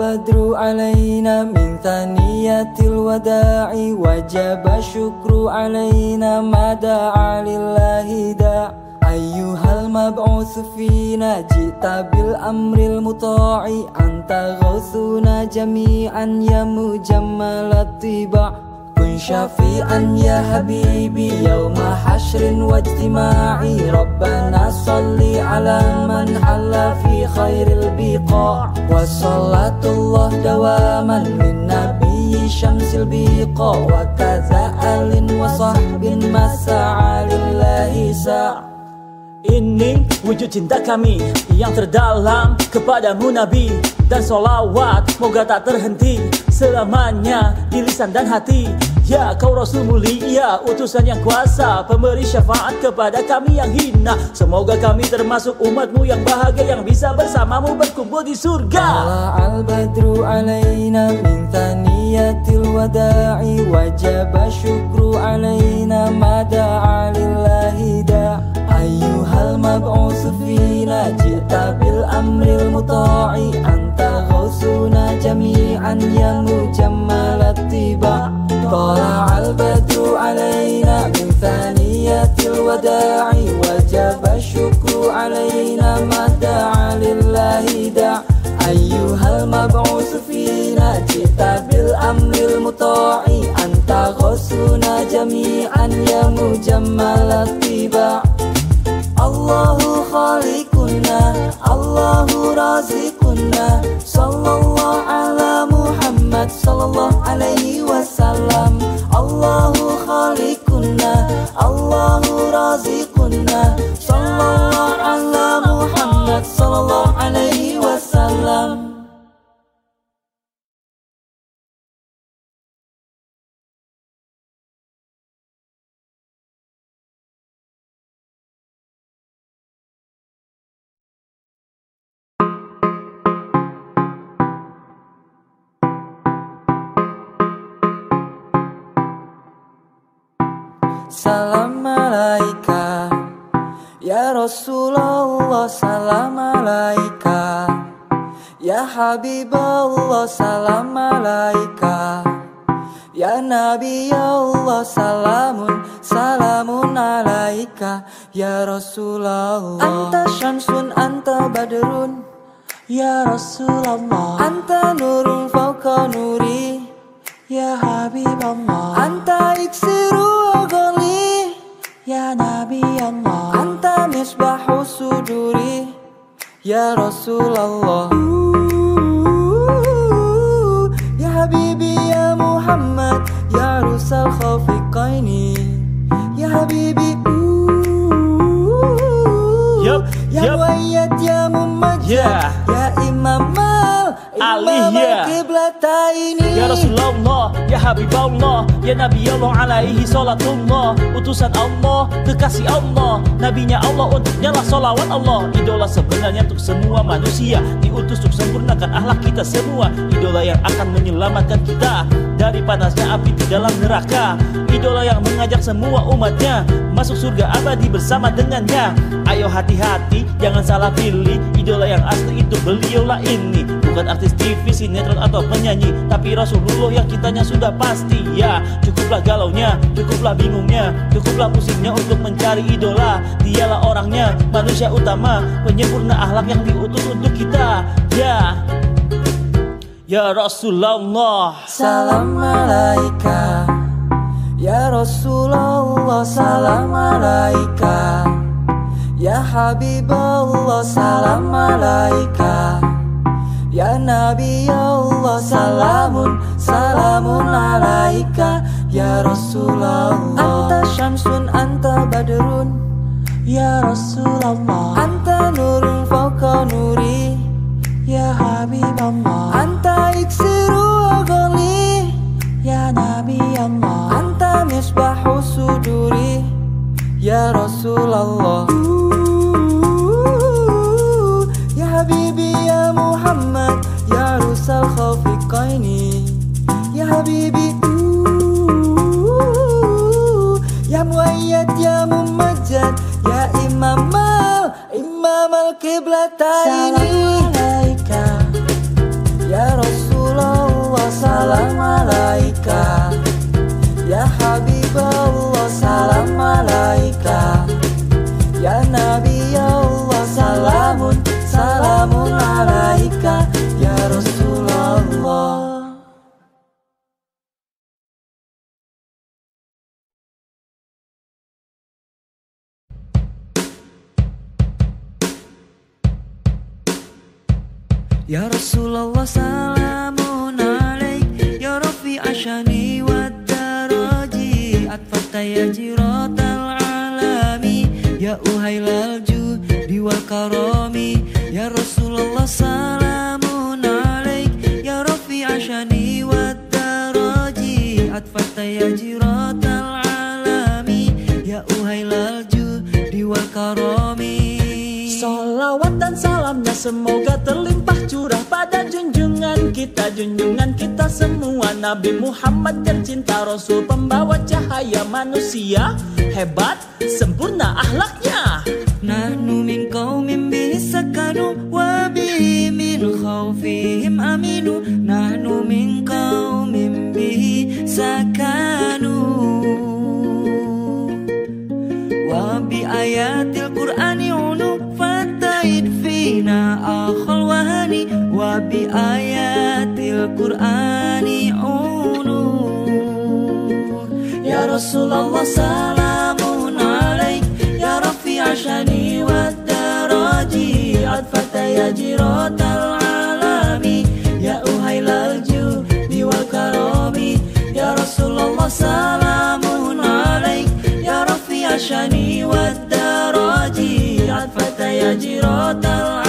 البدر علينا من ثنية الوداع وجب الشكر علينا ما دعا لله داع. أيها المبعوث فينا جئت بالأمر المطاع. أنت غوثنا جميعا يا مجمل الطباع. شفيعا يا حبيبي يوم حشر واجتماع ربنا صل على من حل في خير البقاع وصلاة الله دواما للنبي شمس البقاع وكذا آل وصحب ما سعى لله ساع Ini wujud cinta kami yang terdalam kepadamu Nabi Dan solawat moga tak terhenti selamanya di lisan dan hati Ya kau Rasul mulia utusan yang kuasa Pemberi syafaat kepada kami yang hina Semoga kami termasuk umatmu yang bahagia Yang bisa bersamamu berkumpul di surga al-badru alaina min thaniyatil wada'i Wajib syukru alaina mada'a lillahi da' أيها المبعوث فينا جئت بالأمر المطاع أنت غوثنا جميعا يا مجمل الطباع طلع البدر علينا من ثانية الوداع وجب الشكر علينا ما دعا لله داع. أيها المبعوث فينا جئت بالأمر المطاع أنت غوثنا جميعا يا مجمل الطباع. Allahu khaliquna Allahu razikuna Sallallahu ala Muhammad Sallallahu alaihi مالكنا الله رازقنا. صلى الله على محمد صلى الله عليه وسلم Salam alaika Ya Rasulullah salam alaika Ya Habibullah salam alaika Ya Nabi Allah salamun salamun alaika. Ya Rasulullah. Anta syamsun anta badrun. Ya Rasulullah. Anta Rasulullah Ya Habibi ya Muhammad Ya Rusal khafiqaini Ya Habibi Yup, Ya yup. Muayyad ya Mumajjad Yeah. Ya Imam al Imam yeah. al-Qiblataini Ya Rasulullah, Ya Habibullah, Ya Nabi Allah alaihi salatullah Utusan Allah, kekasih Allah Nabinya Allah untuknya lah salawat Allah. Idola sebenarnya untuk semua manusia Diutus untuk sempurnakan akhlak kita semua. Idola yang akan menyelamatkan kita Dari panasnya api di dalam neraka. Idola yang mengajak semua umatnya Masuk surga abadi bersama dengannya. Ayo hati-hati, jangan salah pilih. Idola yang asli itu beliaulah ini Bukan artis TV, sinetron atau penyanyi. Tapi Rasulullah yang kitanya sudah pasti Ya, cukuplah galaunya, cukuplah bingungnya Cukuplah pusingnya untuk mencari idola. Dialah orangnya, manusia utama Penyempurna akhlak yang diutus untuk kita Ya. Ya Rasulullah. Salam alaika Ya Rasulullah salam alaika Ya Habibullah salam alaika Ya Nabi Allah salamun salamun alaika. Ya Rasulullah Anta syamsun anta badrun. Ya Rasulullah Anta nurun fauqa nuri. Ya Habibullah Anta iksiru ghali. Ya Nabi Allah Anta misbahu suduri. Ya Rasulullah. Ya Habibi ya Muhammad Ya Rusal khafiqaini Ya Habibi Ya Muayyad ya Mumajjad Ya Imam al Imam al Ya Rasulullah salamun alaik. Ya Rafi ashani wa daraji. Atfata ya jiratal alami. Ya uhailal judi wal karami Salawat dan salamnya semoga terlimpah curah pada junjungan kita Junjungan kita semua. Nabi Muhammad tercinta Rasul pembawa cahaya manusia. Hebat, sempurna ahlaknya. Nahnu min qawmin bihi sakanu Wa bihi min khawfihim aminu. Nahnu min qawmin bihi sakanu. Wa bi ayatil qur'ani Wahani Wa bi ayatil qur'ani unu Ya Rasulullah salamun alaik. Ya Rafi ashani wa daraji. Adfata ya jiratal alami. Ya uhailal judi wal karami. Ya Rasulullah salamun alaik. Ya Rafi ashani wa daraji. Adfata ya jiratal